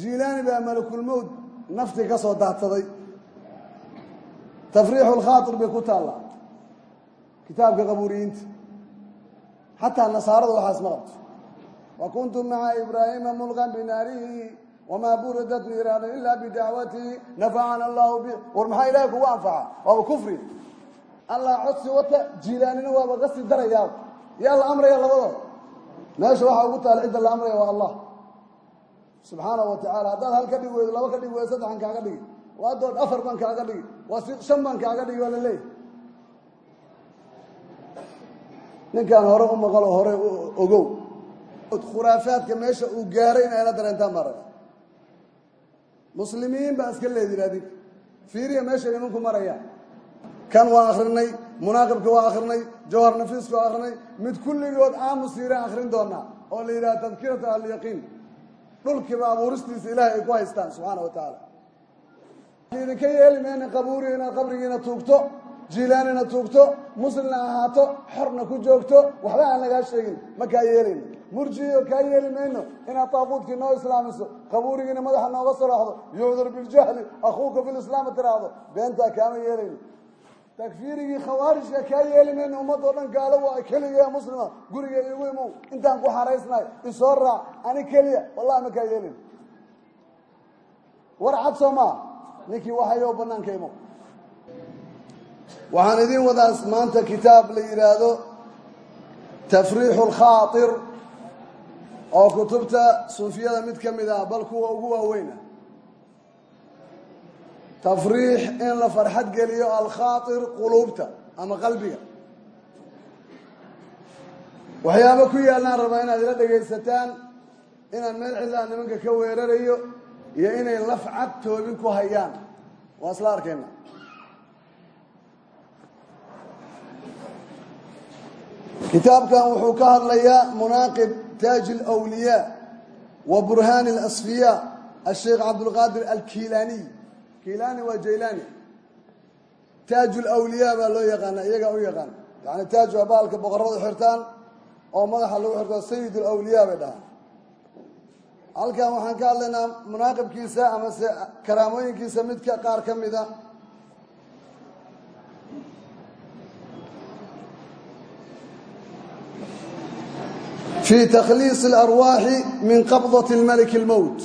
jiilaani baa malakulmowt nafti ka soo daadsaday. Tafriixu lkhaatir bay ku taallaa. Kitaabka qabuuriyiinta. Xataa nasaaradu waxaas ma qabto wa kuntum maca ibraahiima mulqan binaarihi wamaa buradat niiraanu ilaa bidacwatihi nafacana allahu bi war maxaa ilahay kugu anfaca waaba kufri. Allah codsi wata jiilaanina waaba ka sii darayaa yaa la amraya labadooda. Meesha waxaa ugu allah subxaanahu wa tacala haddaad hal ka dhigi laba ka dhigi weydo saddexan kaaga dhigi. Waa dood afar baan kaaga dhigi. Waa shan baan kaaga dhigi waa la ninkaan hore u maqalo hore ogow khuraafaadka meesha uu gaaray in ayla dareentaan baa muslimiin baa iska leedin adinka fiiriya meesha nimanku marayaan kan waa akrinay munaaqibka waa akrinay jawhar nafiiska waa akrinay mid kulligood aamus yiran akrin doonaa oo la yidhaha tadkiratu alyaqiin dhulkiiba abuuristiisa ilaahay ay ku haystaan subxaana wa tacaala idinka yeeli mayna qabuuri inaad qabrigiina tuugto jiilaanina tuugto muslimna ahaato xorna ku joogto waxba aan lagaa sheegin ma kaa yeelayno murjiyo kaa yeeli mayno inaad taaquudkii noo islaamiso qabuurigiina madaxa nooga soloxdo yucdur biljahli akhuuka bilislaama tiraahdo beentaa kaama yeelayno takfiirigii khawaarijka kaa yeeli mayno ummadoo dhan gaalo waa keliya muslima guriga igu imow. Intaan ku xaraysnahay isoo raac. Ani keliya wallahi ma kaa yeelin. War cad soo maa ninkii waxayo banaanka imow waxaan idin wadaas maanta kitaab la yidhaahdo tafriixu lkhaatir oo kutubta suufiyada mid ka mid ah bal kuwa ugu waaweyna tafriix in la farxad geliyo alkhaatir quluubta ama qalbiga. Waxyaabo ku yaallaan rabaa inaad ila dhegaysataan inaan meel cidlaa nimanka ka weerarayo iyo inay laf cad toobin ku hayaan. Waa isla arkayna. Kitaabkan wuxuu ka hadlayaa munaaqib taaji alwliyaa wa burhaani alasfiyaa asheekh cabdulqaadir alkiilaaniy kiilaani waa jaylani. Taaju lwliyaa baa loo yaqaana iyagaa u yaqaana yani taaj waa baalka boqorradu xirtaan oo madaxa lagu xirto sayid lwliyaa bay dhahaan. Halkan waxaan ka hadlaynaa munaaqibkiisa amase karaamooyinkiisa midka qaar ka mida fi takhliis اlarwaaxi min qabdati maliki اlmowt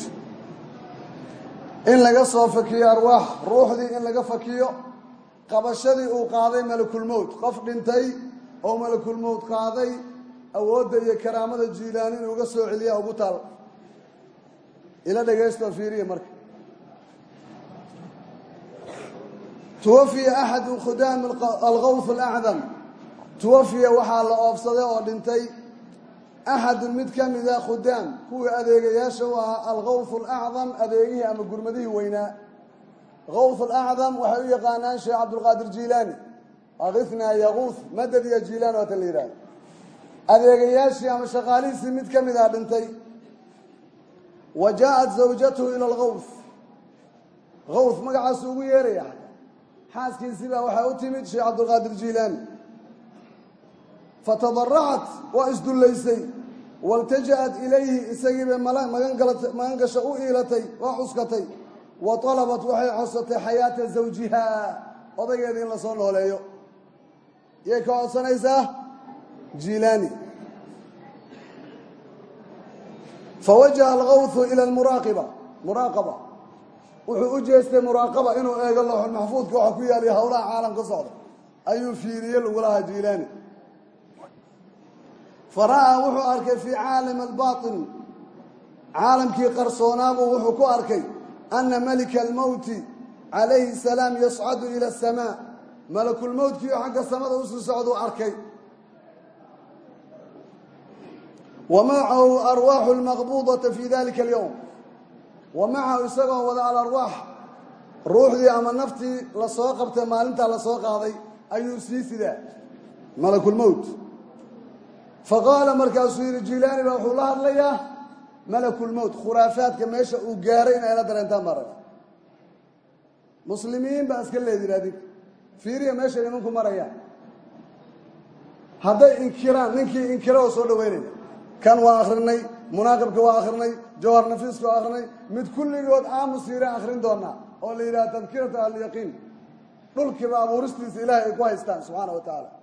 in laga soo fakiyo arwaax ruuxdii in laga fakiyo qabashadii uu qaaday malakulmowt qof dhintay oo malakulmowt qaaday awoodda iyo karaamada jiilaan in uga soo celiya ugu taal. Ila dhagaystoo fiiriya marka. Tuwafiya axadu khudaami algawf alacdam tuwafiya waxaa la oobsaday oo dhintay axadun mid ka mida khudaam kuwii adeegayaasha u ahaa algawf alacdam adeegihii ama gurmadihii weynaa gawf alacdam waxay u yaqaanaan sheekh cabdulqaadir jiilaani akithnaa yaguuth madad iyo jiilaan waata la yidhahdo adeegayaashii ama shaqaalihiisii mid ka mid a dhintay wa jaaءat zawjatuhu ila algawth gawth magacaasu ugu yeeraya xaaskiisii baa waxaa u timid sheekh cabdulqaadir jiilaani fatadaracat waa isdullaysay. Waltaja'at ilayhi isagiibay magan gasho u iilatay waa cuskatay. Wa talabat waxay codsatay xayaata zawjiha odaygeeda in la soo nooleeyo. Yay ka codsanaysaa? Jiilaani. Fawajaha algawthu ila almuraaqiba muraaqaba. Wuxuu u jeestay muraaqaba inuu eego looxul maxfuudka waxa ku yaaliya howlaha caalam ka socda. Ayuu fiiriye lagulahaa jiilaani fara'aa wuxuu arkay fii caalam albaatin. Caalamkii qarsoonaabuu wuxuu ku arkay ana malika almowti calayhi salaam yascadu ila asamaa malakulmowtkiio xagga samada u sii socduu arkay. Wa macahu arwaaxu lmaqbuudata fi dalika alyowm wa macahu isagoo wada alarwaax ruuxdii ama naftii la soo qabtay maalintaa la soo qaaday ayuu sii sidaa. Malakulmowt faqaala markaasuu yidhi jiilaani baa wuxuu la hadlayaa malakulmowt khuraafaadka meesha uu gaaray in ayla dareentaan baa raga muslimiin baa iska leedin adinka fiiriya meesha nimanku marayaan hadday inkiraan ninkii inkira oo soo dhaweynayna kan waa akrinay munaaqibka waa akrinay jawhar nafiisku akrinay mid kulligood aamus yiraan akhrin doonaa oo la yidhaha tadkiratu ahliyaqiin dhulkiiba abuuristiisa ilaahay ay ku haystaan subxaana wa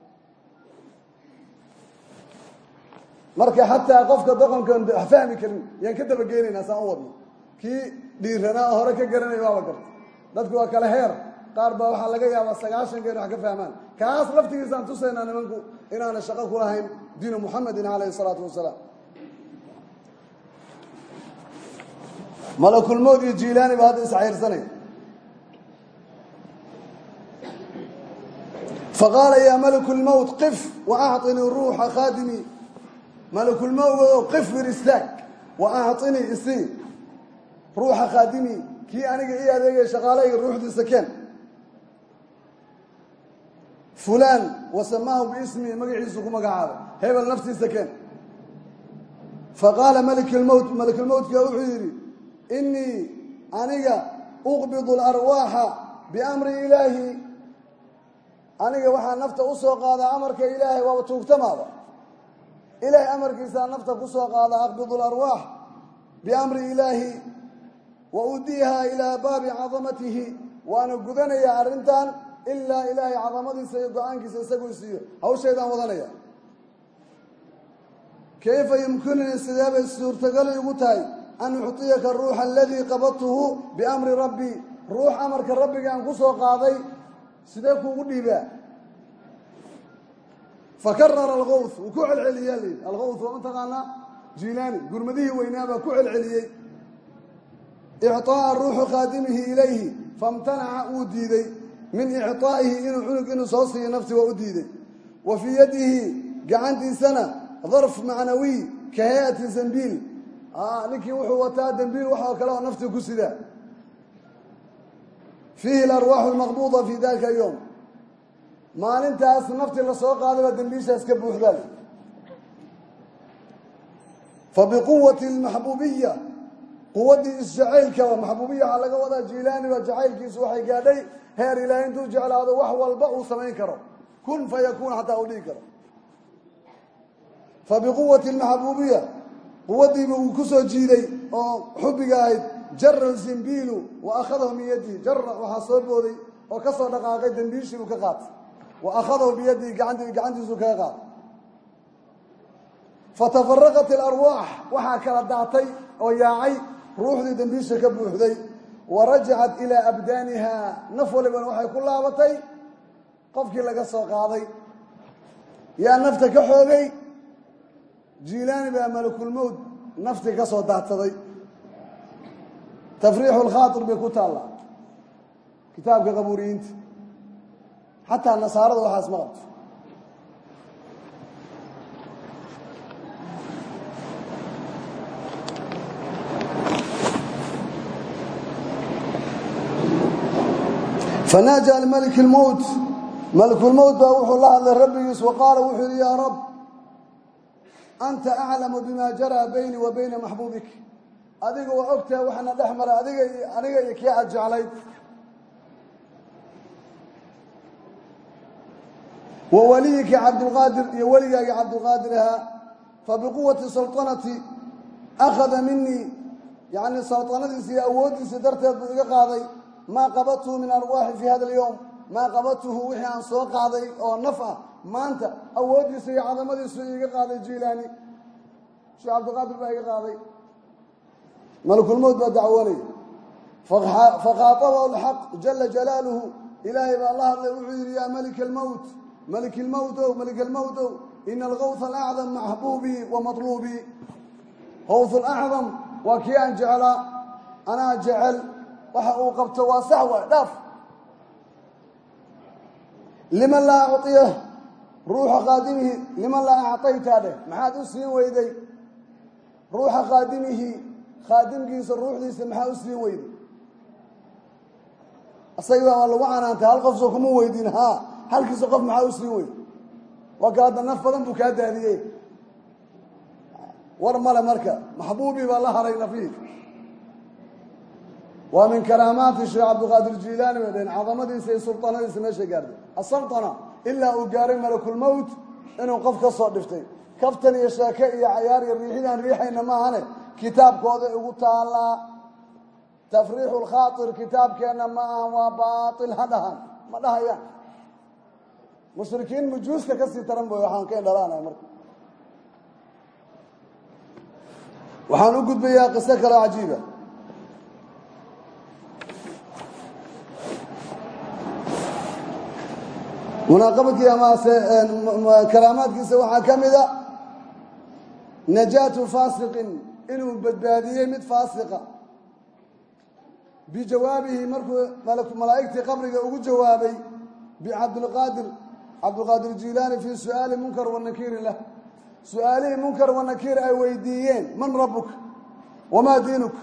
marka xataa qofka doqonkan fahmi karin yaan ka dabageynaynaa saan u wadno. Kii dhiiranaa hore ka garanaya waaba garta dadku waa kale heer. Qaar baa waxaa laga yaabaa sagaashan geer wax ka fahmaan. Kaas laftigiisaan tusaynaa nimanku inaana shaqo ku lahayn diinu muxamedin calayhi salaatu wasalaam malakulmowd iyo jiilaani baa hadda iscayrsanay faqaala yaa malaku lmowt qif wa acطinii ruuxa khaadimii malakulmowgow qif wir istaag wa acطinii isii ruuxa khaadimii kii aniga ii adeegaya shaqaaleyga ruuxdiisa keen fulaan wasamaahu biismihi magaciisu ku magacaabay. Hebel naftiisa keen faqaala maliklmowt malikulmowtka wuxuu yidhi inii aniga uqbidu alarwaaxa biamri ilaahi. Aniga waxaa nafta u soo qaadaa amarka ilaahay waaba tuugtamaaba ilaahay amarkiisaa nafta ku soo qaada aqbidu alarwaax biamri ilaahi wa udiiha ilaa baabi cadamatihi waana gudanayaa arrintan ilaa ilaahay cadamadiisa iyo go'aankiisa isaguu siiyo. Hawshaydaan wadanaya kayfa yumkinunii sidee bay suurtagali ugu tahay an ucطiyaka ruuxa aladii qabadtuhu biamri rabbii ruux amarka rabbiga ku soo qaaday sidee kuugu dhiibaa fakarara alkawth wuu ku celceliyaa layidhi alkawth waa mataqaanaa jiilaani gurmadihii weynaa baa ku celceliyey. Icطaa'a ruuxu khaadimihi ilayhi famtanaca wuu diiday. Min icطaa'ihi inuu cunug inuu soo siiyo nafti waa u diiday. Wa fii yadihi gacantiisana darf macnawiy ka hay'ati zambiil. Ninkii wuxuu wataa dembiil waxoo kale oo naftii ku sidaa. Fiihi alarwaaxu lmaqbuuda fi dalika alyowm maalintaas naftii la soo qaadayba dembiishaas ka buuxdaal fabiquwati lmaxbuubiya quwaddii isjacaylkaba maxbuubiya waxaa laga wadaa jiilaaniba jacaylkiisu waxay gaadhay heer ilaahay intuu jeclaado wax walba uu samayn karo. Kun fa yakuun xataa uu dhigi karo. Fabiquwati lmaxbuubiya quwaddiiba uu ku soo jiiday oo xubbiga ahayd jara zimbiilu wa akhadahu min yadihi jara waxaa soo booday oo ka soo dhaqaaqay dembiishii buu ka qaatay wa akhadahu biyadihi gacanti gacantiisuu kaga qaaday fatafaraqat alarwaax waxaa kala daatay oo yaacay ruuxdii dembiisha ka buuxday wa rajacat ilaa abdaaniha naf walibana waxay ku laabatay qofkii laga soo qaaday yaa nafta ka xoogay jiilaani baa malakulmowd naftii ka soo daadsaday tafriixu lkhaatir bay ku taallaa kitaabka qabuuriyiinta xataa nasaarada waxaas ma qabto. Fanaaja limalik lmowt malakulmowt baa wuxuu la hadlay rabbigiis wa qaala wuxuu yihi yaa rab anta aclamu bima jaraa baynii wa bayna maxbuubik adiga waa ogtaha waxaana wa waliyiki cabdulqaadir iyo weligaagii cabdulqaadir ahaa fabiquwati sulطanati akhada minii yani sulطanadiisi iyo awooddiisii darteed buu iga qaaday maa qabadtuhu min arwaaxi fi hada alyowm maa qabadtuhu wixii aan soo qaaday oo naf ah maanta awooddiisa iyo cadamadiisu iga qaaday jiilaani. Sheekh cabdilqaadir baa iga qaaday. Malakulmowt baa dacwoonaya fakhaatabahu alxaq jala jalaaluhu ilaahay baa la hadlay wuxuu yidhi malik lmowtow malik almowtow ina alkawha alacdam maxbuubii wa matluubii hawth alacdam waa kii aan jeclaa anaa jecel waxa uu qabto waa sax waay dhaaf liman laa acطiyah ruuxa qaadimihi liman laa acطaytaa dheh maxaad u siin weyday ruuxa qaadimihi khaadimkiisa ruuxdiisa maxaa u siin weyday isaga waa lagu halkiisa qof maxaa u siin weyday waa ka hadda naf badan buu kaa daadiyey. War male marka maxbuubii baa la haray nafiif waa min karaamaati sheekh cabdilqaadir jiilaani bay dhaheen cadamadiisa iyo sulطanadiisa meeshay gaartay. Asulطana ilaa uu gaaray malakulmowt inuu qof ka soo dhiftay. Kaftan iyo sheeke iyo cayaar iyo riixidaan riixayna maahane kitaabkooday ugu taallaa tafriixu lkhaatir kitaabkeenna ma aha waa baatil ha dhahan ma dhahayaan mushrikiin mujuusta ka sii taran boy waxaan ka indhalaanay marka. Waxaan u gudbayaa qiso kaloo cajiiba munaaqabadkii amase karaamaadkiisa waxaa ka mida najaatu faasiqin inuu badbaadiyey mid faasiqa. Bijawaabihi markuu malaa'igtii qabriga ugu jawaabay bicabdilqaadir cabdilqaadir jilaani fii su'aali munkar wanakiiri lah. Su'aalihii munkar wanakiir ay weydiiyeen man rabuka wamaa diinuka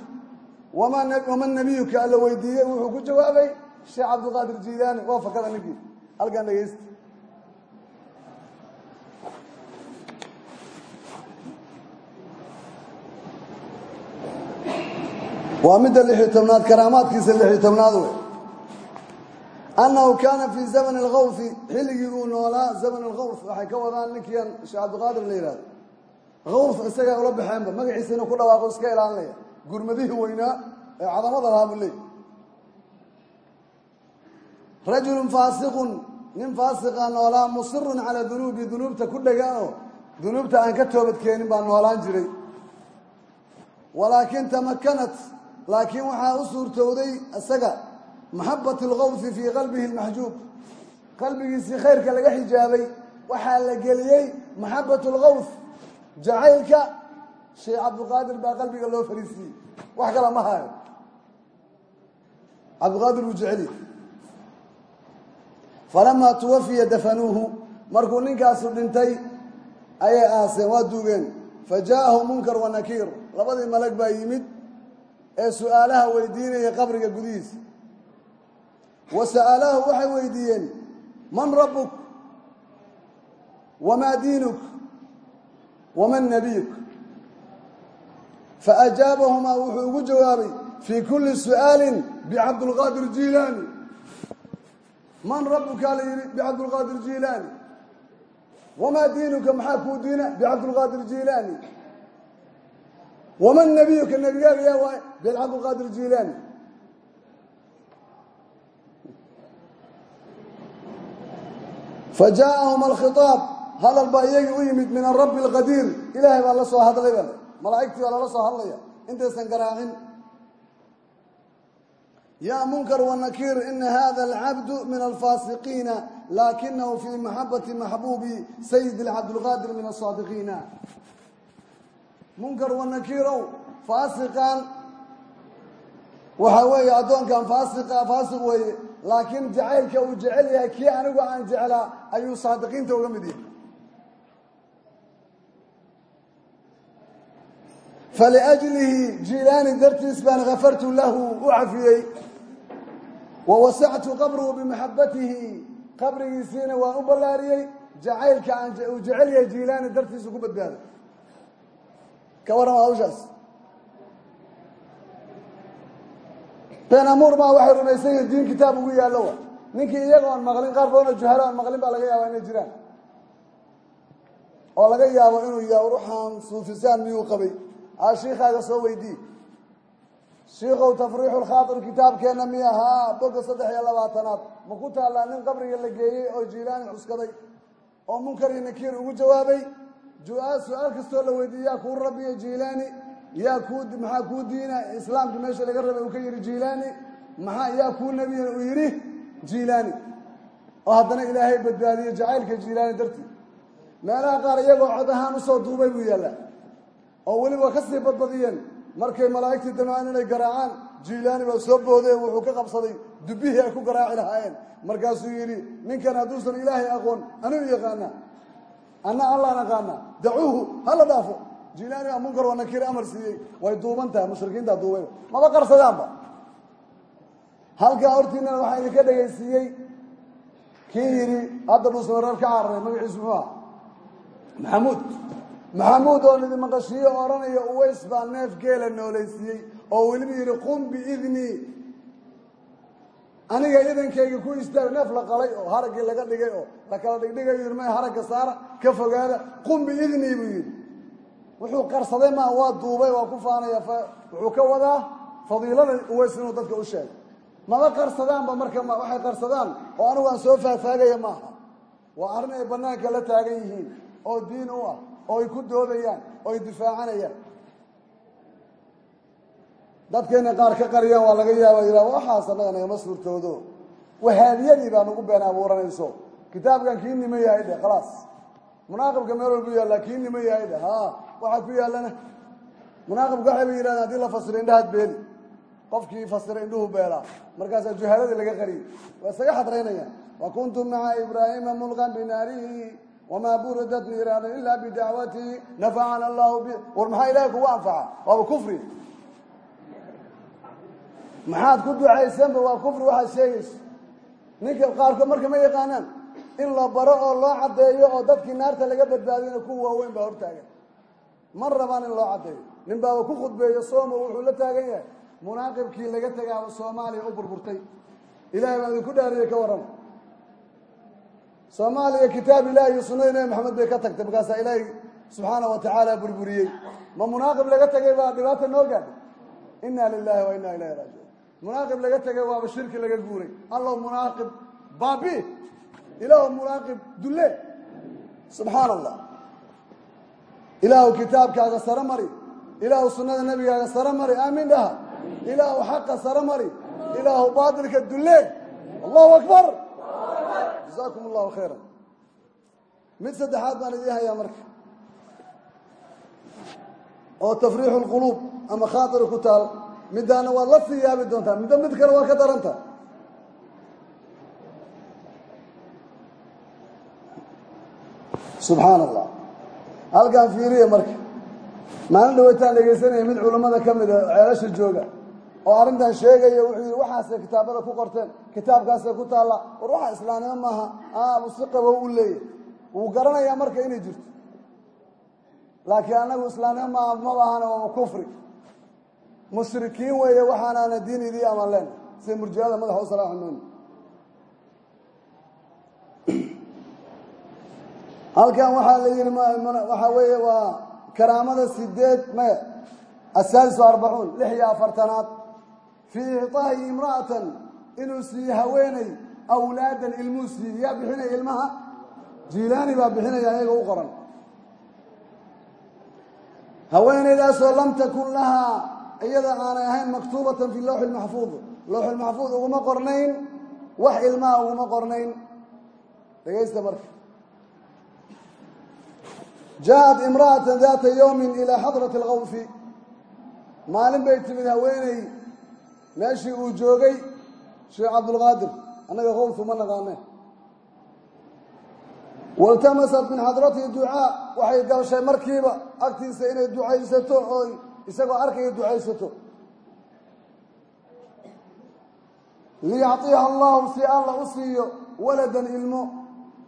waman nabiyuka? Alla weydiiyey wuxuu ku jawaabay sheekh cabdilqaadir jilaani waa fakada ninkii. Halkan dhegeysta waa midda lixi tobnaad karaamaadkiisa lixi tobnaad wey annahu kaana fii zamani alkhawfi xilligii uu noolaa zaman alkhawf waxay ka wadaan ninkiian sheekh cabdiqaadir la yidhahdo khawf isagaa ula baxeenba magaciisa inuu ku dhawaaqo iska ilaalinaya gurmadihii weynaa ee cadamada lahaa buu leey rajulun faasiqun nin faasiqa noolaa musirun calaa dunuubi dunuubta ku dhega oo dunuubta aan ka toobadkeenin baa noolaan jiray walaakin tamakanat laakiin waxaa u suurtowday isaga maxabat alkhawfi fii qalbihi lmaxjuub qalbigiisii khayrka laga xijaabay waxaa la geliyey maxabat alkhawf jacaylka sheekh cabdiqaadir baa qalbiga loo fariisiiyey wax kala ma hayo cabdiqaadir wuu jeceli falamaa tuwafiya dafanuuhu markuu ninkaasu dhintay ayay aaseen waa duugeen fa jaa'ahu munkar wa nakiir labadii malag baa yimid. ee su'aalaha weydiinaya qabriga gudihiisa wa sa'alaahu waxay weydiiyeen man rabbuk? Wamaa diinuk? Waman nabiyuk? Faajaabahumaa wuxuu ugu jawaabay fii kulli su'aalin bicabdilqaadir jiilaani. Man rabbukaa la yidhi bicabdilqaadir jiilaani. Wamaa diinuka maxaa kuu diina? Bicabdilqaadir jiilaani. Waman nabiyuka nebigaaga yaa waay bicabdilqaadir jiilaani fajaa'ahum alkhitaab hadal baa iyagii u yimid min arabbi alqadiir. Ilaahay baa la soo hadlay bale malaa'igtii baa lala soo hadlaya intaysan garaacin. Yaa munkar wanakiir ina hada alcabdu min alfaasiqiina laakinahu fii maxabati maxbuubi sayidi cabdilqaadir min asaadiqiina munkar wanakiirow faasiqan waxa weeye addoonkan faasiqa faasiq weeye. Laakiin jacaylka uu jecel yahay kii anigu aan jeclaa ayuu saadiqiinta uga mid yahay. Faliajlihi jiilaani dartiis baan kafartu lahu u cafiyey. Wa wasactu qabrahu bimaxabatihi qabrigiisiina waan u ballaariyey. Jacaylka aan uu jecel yahay jiilaani dartiisu ku badbaaday. Ka warrama been amuur maa waxay rumaysan yihiin diin kitaab ugu yaallo wa. Ninkii iyagoon maqlin qaar badanoo juhalo aan maqlin baa laga yaabaa inay jiraan. Oo laga yaabo inuu yaha ruuxaan suufisaan miyuu qabay? A shiikaaga soo weydii. Shiikow tafriixu lkhaatir kitaabkeenna mi ahaa? Boga saddex iyo labaatanaad. Ma ku taallaa nin qabriga la geeyey oo jiilaani cuskaday oo munkar iyo nakiir ugu jawaabay? Su'aal kastoo la weydiiyey yaa kuu rabbiya jiilaani maxaa kuu diina? Islaamka meesha laga rabay uu ka yidhi jiilaani. Maxaa yaa kuu nebiyana uu yidhi? Jiilaani. Oo haddana ilaahay badbaadiyey jacaylka jiilaani dartii meelaha qaar iyagoo cod ahaan u soo duubay buu yaallaa oo weliba ka sii badbadiyeen. Markay malaa'igtii damaan inay garaacaan jiilaani baa soo boodee wuxuu ka qabsaday dubbihii ay ku garaaci lahaayeen. Markaasuu yidhi ninkan hadduusan ilaahay aqoon anigu yaqaanaa. Anna allaan aqaanaa. Dacuuhu hala dhaafo jiilaani baa munkar waa nakiir amar siiyey. Way duuban tahay mushrikiintaa duubay. Maba qarsadaanba. Halkaa hortiinana waxaa idinka dhegaysiiyey kii yidhi hadda dhusmareer ka cararay magaciisu muxuu aha. Maxamuud. Maxamuud oo idin maqashiiyo odhanaya uways baa neef geela noolaysiiyey oo weliba yidhi qum biidnii aniga idankayga ku istaag neef la qalay oo haraggii laga dhigay oo la kala dhigdhigayo yidhi may haragga saara ka fogaada. Qum biidnii buu yidhi wuxuu qarsaday maa waa duubay waa ku faanaya wuxuu ka wadaa fadiilada uweys inuu dadka u sheego maba qarsadaanba marka waxay qarsadaan oo anigu aan soo faagfaagaya maaha. Waa arrin ay banaanka la taagan yihiin oo diin u ah oo ay ku doodayaan oo ay difaacanayaan. Dadkayna qaar ka qariyaan waa laga yaaba yidhaha waxaas annaga nagama suurtoodo wahaabiyadii baa nagu been abuuranayso. Kitaabkan kii nima yahay dhe khalaas munaaqibka meel walbu yaallaa kii nima yahay dhe ha waxaa ku yaallana munaaqibka waxay ba yidhahdeen haddii la fasiro indhahaad beeli qofkii fasira indhuhu beelaa markaasaa juhaaladii laga qariyey waa isaga xadraynayaan wa kuntum maca ibraahima mulqan binaarihi wamaa buridat niiraanan ilaa bidacwatihi nafacana allahu bi war maxaa ilahay kugu anfaca? Waaba kufri. Maxaad ku ducaysanba waa kufri waxaad sheegayso ninka qaarkood marka ma yaqaanaan in la baro oo loo caddeeyo oo dadkii naarta laga badbaadiyana kuwa waaweyn baa hortaagan ma rabaan in loo caddeeyo. Nin baaba ku khudbeeyo sooma wuxuu la taagan yahay. Munaaqibkii laga tagaaba soomaaliya u burburtay. Ilahay baa idinku dhaariyey ka warrama soomaaliya kitaab ilahi iyo sunnada nebi maxamed bay ka tagtay markaasaa ilaahay subxaana wa tacaala burburiyey. Ma munaaqib laga tegay baa dhibaata noo gaadhay? Inna lilahi wa inna ilayhi raajiun munaaqib laga tegay waaba shirki laga guuray. Allow munaaqib baabi ilaahu munaaqib dulle. Subxaana allah ilaahu kitaabkaaga sare mari. Ilaahu sunnada nebigaaga sare mari. Aamin dhaha. Ilaahu xaqa sare mari. Ilaahu baatilka dulle. Allahu akbar. Jazaakum allahu khayra mid saddexaad baan idiin hayaa marka. Oo tafriixu lquluub ama khaatira ku taal middaana waad la sii yaabi doontaa. Middo mid kale waa ka daranta. Subxaana allah halkaan fiiriya marka. Maalin dhaweytaan dhegaysanaya mid culammada ka mida ceelasha jooga oo arrintan sheegaya wuxuu yidhi waxaasay kitaabada ku qorteen kitaabkaasay ku taalla. War waxa islaamnimo maaha aabu si qabow u leeyahy wuu garanayaa marka inay jirto. Laakiin annagu islaamnimo maaha maba ahana waa kufri. Mushrikiin weeye waxaanaana diin idii aman leen sida murjiada madaxa u salaaxumayno halkan waxaa la yidhi waxaa weeye waa karaamada sideed maya asaadisu arbacuun lix iyo afartanaad. Fii icطaahi imra'atan inuu siiye haweeney awlaadan ilmuu siiye yaa bixinaya ilmaha? Jiilaani baa bixinaya ayaga u qoran. Haweeneydaasoo lam takun lahaa iyada aanay ahayn maktuubatan fi lawxi lmaxfuud lawxi lmaxfuud uguma qornayn wax ilmaha uguma qornayn. Dhegaysta marka jaaءat imra'ata daata yowmi ilaa xadrati اlkawfi maalin bay timid haweeney meeshii uu joogay sheekh cabdulqaadir annaga kawfu ma naqaane waltamasat min xadratihi ducaa waxay galshay markiiba agtiisa inay ducaysato oo isagoo arkaya ducaysato liyacطiha allahu si alla u siiyo waladan ilmo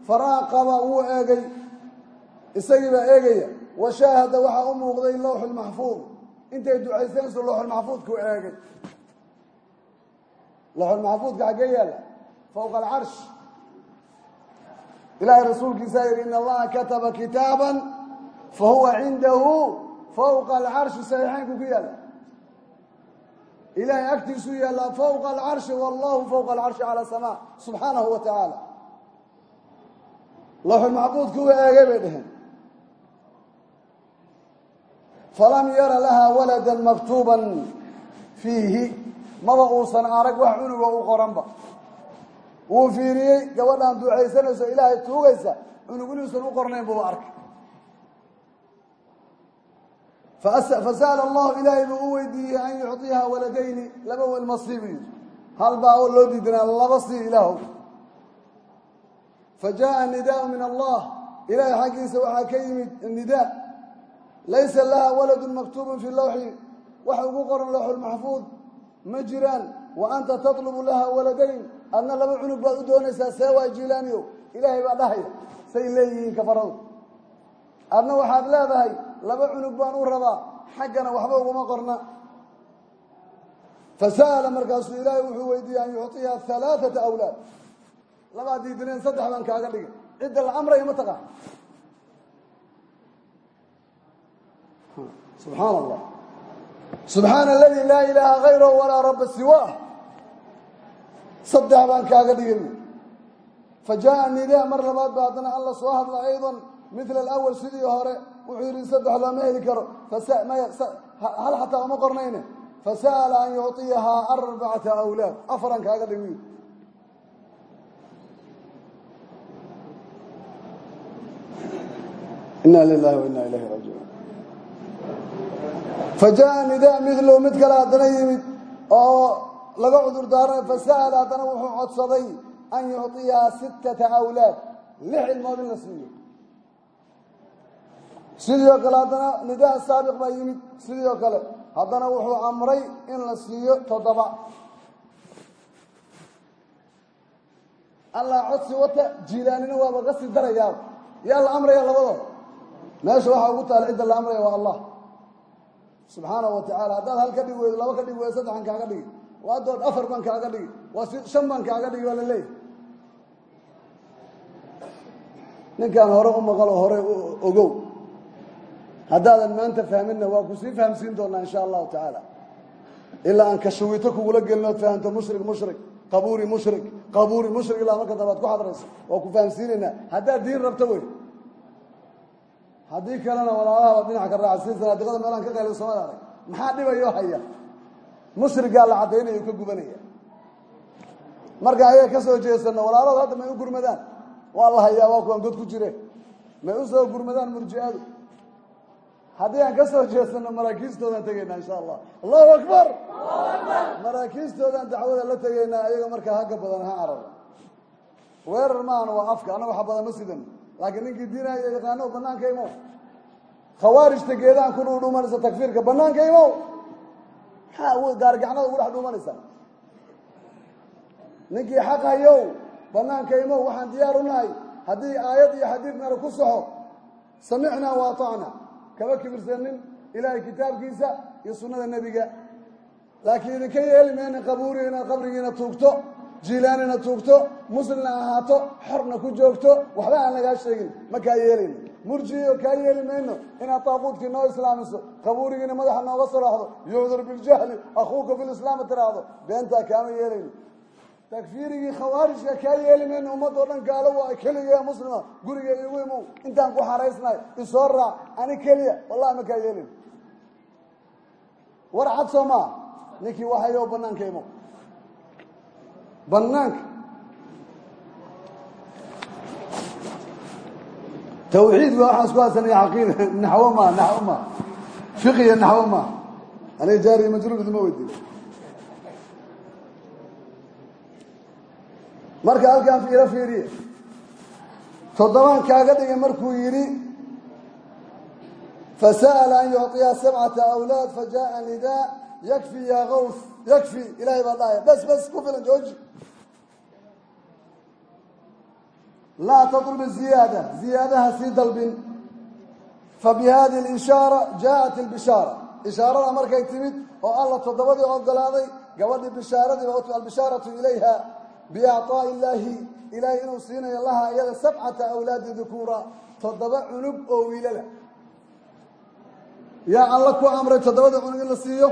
faraaqaba wuu eegay isagii baa eegaya wa shaahada waxaa u muuqday lawxu lmaxfuud intay ducaysanayso lawxulmaxfuudkuu eegay. Lawxulmaxfuudka xaggee yaalla fowqa alcarsh ilaahay rasuulkiisaa yidhi in allaha kataba kitaaban fa huwa cindahu fowqa alcarshi saxiixaynku ku yaalla. Ilaahay agtiisuu yaallaa fowqa alcarshi wallahu fowqa alcarshi cala samaa subxaanahu wa tacaala lawxulmaxfuudka u eegay bay dheheen falam yara lahaa waladan maktuuban fiihi maba uusan arag wax cunuga u qoranba wuu fiiriyey gabadhaan ducaysanayso ilaahay tuugaysa cunugunuusan u qornayn buuba arkay fasa'ala allahu ilaahay buu u weydiiyey an yucطiha waladayni laba welmasiibu yidhi hal baa oo loo diidinaa laba sii ilaahow fa jaءa nidaau min allah ilaahay xaggiisa waxaa ka yimid nidaa laysa laha waladu maktuubu fi lawxi wax ugu qoran lawxulmaxfuud ma jiraan wa anta tatlubu laha waladayn. Adna laba cunug baad u doonaysaa see waa jilaaniyo ilaahay baa dhahaya say leeyihiin kafaradu. Adna waxaad leedahay laba cunug baan u rabaa xaggana waxba uguma qorna. Fasa'ala markaasuu ilaahay wuxuu weydiiyey an yucطiha halaaثata awlaad. Labaad diidineen baan kaaga dhigay. Cidda la amraya ma taqaan subxaana allah subxaana aladii laa ilaaha hayrahu walaa rabba siwaah saddex baan kaaga dhigin fa jaa nidaa mar labaad ba haddana alla soo hadla aydan. Mila alawal sidii hore wuxuu yidhi saddex looma heli karo. Hal xataa uma qornayne. Fasa'ala an yucطiyahaa arbacata awlaad. Afaran kaaga dhigi ina lilahi wa ina ilayhi raajicuun fa jaa nidaa milu mid kale haddana yimid oo laga cudur daarana fasa'ala haddana wuxuu codsaday an yucطiyahaa sittata awlaad lix ilmood in la siiyo sidii oo kale haddana nidaa saabiq baa yimid sidii oo kale haddana wuxuu amray in la siiyo toddoba allah codsi wata jiilaanina waaba ka sii darayaa yaa la amraya labadooda meesha waxaa ugu taala cidda la amraya waa allah subxaanahu wa tacaala haddaad hal ka dhigi weydo laba ka dhigi weydo saddexan kaaga dhigi. Waa dood afar baan kaaga dhigi. Waa shan baan kaaga dhigi waa la leeyahy ninkaan hore u maqalo hore ogow. Haddaadan maanta fahminna waa ku sii fahamsiin doonaa insha allahu tacaala ilaa aan kashawito kugula gelin ood fahamto mushrik mushrik qabuuri mushrik qabuuri mushrik ilaa marka dambe ad ku xadrayso waa ku fahamsiinaynaa haddaad diin rabto haddii kalena walaalaha dhinac ka raaca sii sanaadiqada meelaan ka qaylo samada arag. Maxaa dhibayoo haya? Mushrigaa la caddaynayo ka gubanaya. Marka ayaga ka soo jeesanno walaaladu hadda may u gurmadaan. Waa la hayaa waa kuwaan god ku jire. May u soo gurmadaan murji'adu. Haddii aan ka soo jeesanno maraakiistoodaan tegaynaa insha allah. Allahu akbar! Maraakiistoodaan dacwada la tegaynaa ayaga markaa hagga badan ha cararo weerar maahan waa afka. Annaga waxa badan ma sidan laakiin ninkii diinaya yaqaano banaanka imow khawaarijta geedahan ku dhuudhuumanaysa takfiirka banaanka imow maxaa gaargacnada ugu dhex dhuumanaysaa ninkii xaq hayow banaanka imow waxaan diyaar u nahay. Haddii aayad iyo xadiid nala ku soxo samicnaa wa atacna kama kibirsanin ilaahay kitaabkiisa iyo sunnada nebiga. Laakiin idinka yeeli mayna qabuuri inaad qabrigiina tuugto jiilaanina tuugto muslimna ahaato xorna ku joogto waxba aan lagaa sheegin ma kaa yeelayno. Murjiyo kaa yeeli mayno inaad taaquudkii noo islaamiso qabuurigiina madaxa nooga salaaxdo yucdur biljahli akhuuka bilislaami tiraahdo beentaa kaama yeelayno. Takfiirigii khawaarijka kaa yeeli mayno ummadoo dhan gaalo waa keliga muslima guriga igu imow intaan ku xaraysnahay isoo raac ani keliya wallahi ma kaa yeelin war cad soo maa ninkii waxayo banaanka banaanka tawxiid ba waxaan isku haysanaya caqiida naxwo maa naxwo maa fiqiya naxwo maa aniga jaariya majruur idima weydiin marka halkaan ila fiiriye toddobaan kaaga dhigay markuu yidhi fasa'ala an yucطiyaa sabcata awlaad fajaءa nidaa yakfi ya kaws yakfi. Ilahay baa dhahaya bes bes ku laa taطlb ziyaada ziyaadaha sii dalbin fabihadi اlishaara jaaءat اlbishaara ishaarada markay timid oo alla toddobadii ogolaaday gabadhii bishaaradiiba albishaaratu ilayha biacطaaءi illaahi ilaahay inuu siinayo laha iyada sabcata awlaadi dukuura toddoba cunug oo wiilala yaa alla ku amray toddobada cunug in la siiyo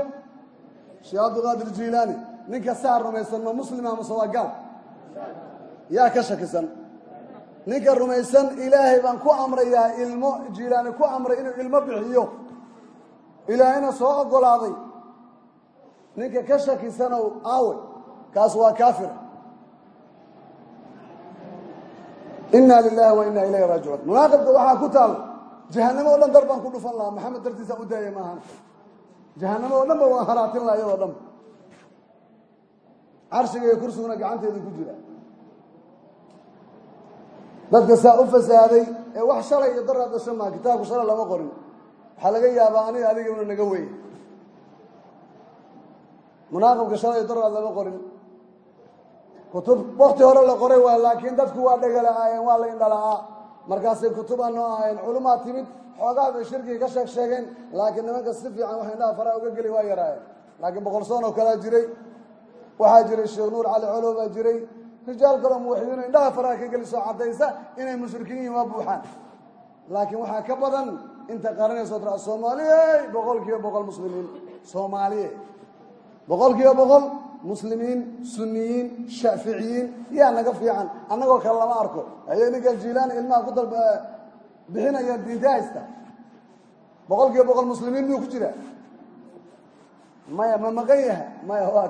sheekh cabdiqaadir jiilaani ninka saa rumaysan ma muslima mase waa gaal yaa ka shakisan ninka rumaysan ilaahay baan ku amrayaa ilmo jiilaani ku amray inuu ilmo bixiyo. Ilaahayna soo ogolaaday. Ninka ka shakisanow aawe kaas waa kaafir. Inaa lilahi wa inaa ilayhi raajicuun. Munaaqibka waxaa ku taal jahanamo o dhan dar baan ku dhufan lahaa. Maxamed dartiisa u daaya maahan jahanamo oo dhan ba waan haraatin laha iyadoo dhan. Carshiga iyo kursiguna gacanteeda ku jira dadka saa u fasaaday ee wax shalay iyo daraa dasho maa kitaabku shalay lama qorin. Waxaa laga yaabaa aniga adiga inu naga weyn munaaqibka shalay iyo daraad lama qorin. Kutub wakti hore la qoray waay laakiin dadku waa dhegala-aayeen waa la indhala-aa markaasay kutubaa noo ahayn culumaa timid xoogaa bay shirkigi ka sheeg sheegeen laakiin nimanka si fiican wax indhaha faraha uga geli waa yaraayeen laakiin boqol soon oo kalea jiray. Waxaa jiray sheekh nuur cali colo baa jiray rijaal kaloo muwaxidiino indhaha faraha ka gelisoo caddaysa inay mushrikiin yihiin waa buuxaan. Laakiin waxaa ka badan inta qaranayso tira soomaaliye boqol kiiba boqol muslimiin soomaaliye boqol kiiba boqol muslimiin suniyiin shaaficiyiin yaa naga fiican. Annagoo kale lama arko. Aye ninkan jiilaani ilmaha ku dal bixinaya diinta haysta boqol kiiba boqol muslimiin miyuu ku jira. Maya ma maqan yaha maya waa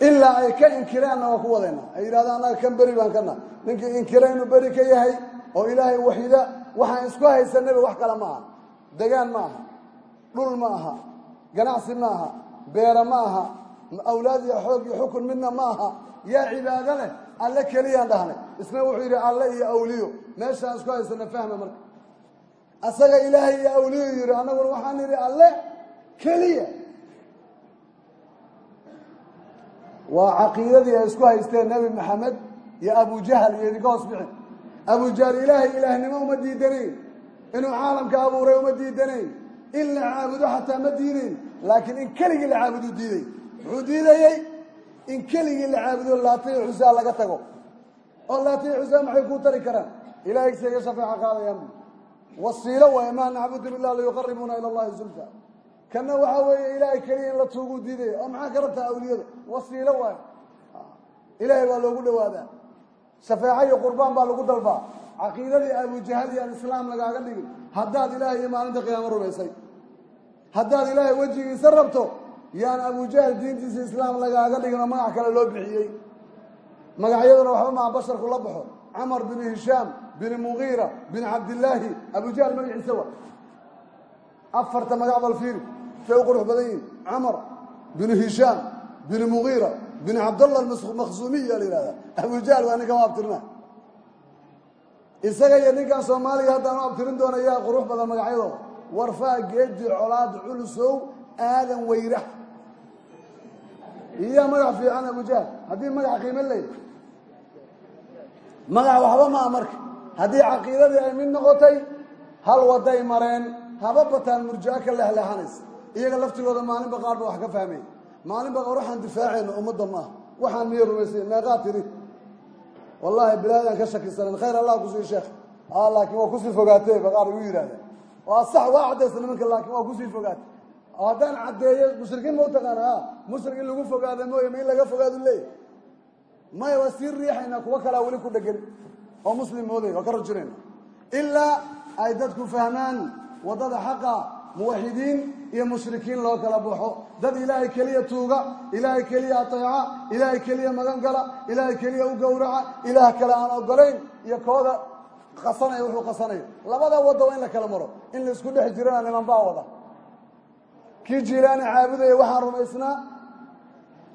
ilaa ay ka inkiraanna waa ku wadayna ay yidhahda annaga kan beri baan kana ninkii inkira inuu beri ka yahay oo ilaahay waxida waxaan isku haysanaba wax kale ma aha. Degaan ma dhul ma aha. Ganacsi ma aha. Beera ma aha. Awlaad iyo xoog iyo xukun midna ma aha. Yaa cibaado leh alle keliyaan dhahnay isna wuxuu yidhi alle iyo awliyo. Meeshaan isku haysana fahma marka. Asaga ilaahay iyo awliyo yidhi annaguna waxaan idhi alle keliya waa caqiidadii ay isku haysteen nebi maxamed iyo abujahal iyo idinka hoos bixin abujahal ilaahay ilaahnimo uma diidanayn. Inuu caalamka abuuray uma diidanayn. In la caabudo xataa ma diidayn laakiin in keligii la caabuduu diiday. Muxuu diidayey in keligii la caabudo laatiyo xusaa laga tago. Oo laatiyo xusaa maxay kuu tari karaan? Ilahay isaga shafeeco qaadayaan. Wasiilo waay maa nacbudu ilaa liyuqaribuuna ila allahi zulfa kana waxaa weeye ilaahay keliya in la tuuguu diidaya oo maxaa ka rabtaa awliyada? Wasiilo waayo ilaahay baa loogu dhawaadaa. Shafeeco iyo qurbaan baa lagu dalbaa. Caqiidadii abujahal iyo alislaam lagaaga dhigin haddaad ilaahay iyo maalinta qiyaamo rumaysay. Haddaad ilaahay wejigiisa rabto yaan abujahal diintiisa islaam lagaaga dhigin oo magac kale loo bixiyey. Magacyaduna waxba maa basharku la baxo. Camar binu hishaam binu mugiira binu cabdillaahi abujahal magaciisa wa afarta magac bal say u qurux badan yihiin camar binu hishaam binu mugiira binu cabdallah makhsuumiy yaa la yihahdaa abujahal waa ninkan u abtirna isaga iyo ninkan soomaaliga haddaan u abtirin doona yaa qurux badan magacyadooda. Warfaa geedi colaad culusow aadan weyrax iyaa magac fiican abujahal haddii magac qiimo leyda magac waxba maa marka haddii caqiidadii ay mid noqotay hal waday mareen haba bataan murjaa ka leexleexanaysa iyaga laftigooda maalinba qaar ba wax ka fahmay. Maalinba qaar waxaan difaacayna ummadda maaha waxaan miya rumaysay meeqaa tiri. Wallaahi bilaadaan ka shakisanan khayr allah ku sii sheekh. Laakiin waa ku sii fogaatee ba qaar igu yidhahdeen. Waa sax waa caddaysa nimanka laakiin waa ku sii fogaatay haddaan caddeeyo mushrikiin ma u taqaana a mushrik in lagu fogaada mooye ma in laga fogaadu leeyahy maya waa sii riixaynaa kuwo kalaa weli ku dhegan oo muslim mooday waa ka rajinayna ilaa ay dadku fahmaan waddada xaqa muwaxidiin iyo mushrikiin loo kala baxo dad ilaahay keliya tuuga ilaahay keliya ateeca ilaahay keliya magan gala ilaahay keliya u gowraca ilaah kale aan ogolayn iyo kooda qasanaya wuxuu qasanayo. Labada wadda waa in la kala maro. In la isku dhex jirana niman baa wada. Kii jiilaani caabudaya waxaan rumaysnaa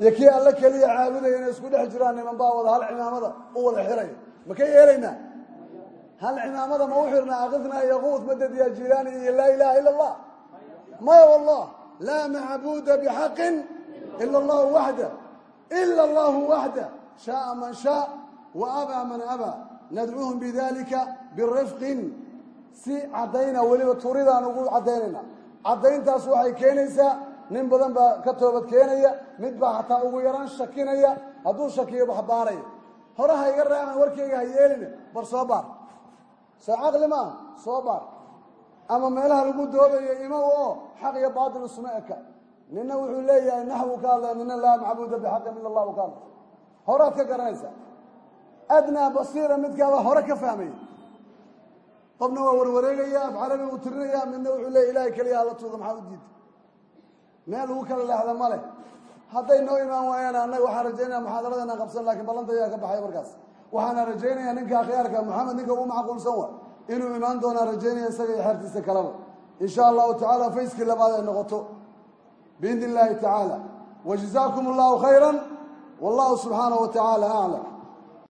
iyo kii alle keliya caabudaya inay isku dhex jiraan niman baa wada. Hal cimaamada u wada xiraya ma ka yeelaynaa hal cimaamada ma u xirnaa akidnaa yaquud madad ya jilaani iyo laa ilaha ila allah maya wallah laa macbuuda bixaqin ila allahu waxda ila allahu waxda shaaa man shaa wa abaa man abaa nadcuuhum bidalika birifqin si caddayna weliba turidaan ugu caddaynayna caddayntaas waxay keenaysaa nin badan baa ka toobad keenaya mid baa xataa ugu yaraan shakinaya hadduu shakiyo waxbaaraya hore ha iga raacan warkeyga ha yeelina bar soo baar soo caqli maaha soo baar ama meelaha lagu doodayo imaw oo xaq iyo baatil isuma nina wuxuu leeyahay naxwu ka hadlaya nina laa macbuuda bixaqin ila allahu ka hadlay horaad ka garanaysaa adnaa basiira midkaaba hore ka fahmaya qofna waa warwareegaya af carabi uu tirinaya midna wuxuu leeya ilahay keliya hala tuuga maxaa u diiday meel lagu kala leexda ma leh. Hadday noo imaan waayaan annaga waxaan rajaynaya muxaadarada inaan qabsan lakiin ballanta ayaa ka baxay markaas. Waxaana rajaynaya ninka akhyaarka moxamed ninka ugu macquulsan wa inuu imaan doonaa rajaynaya isaga iyo xertiisa kaleba in sha allahu tacala fayskii labaad ay noqoto. Biidni illahi tacaala. Wajazaakum allahu khayra wallahu subxaanahu wa tacaala aclam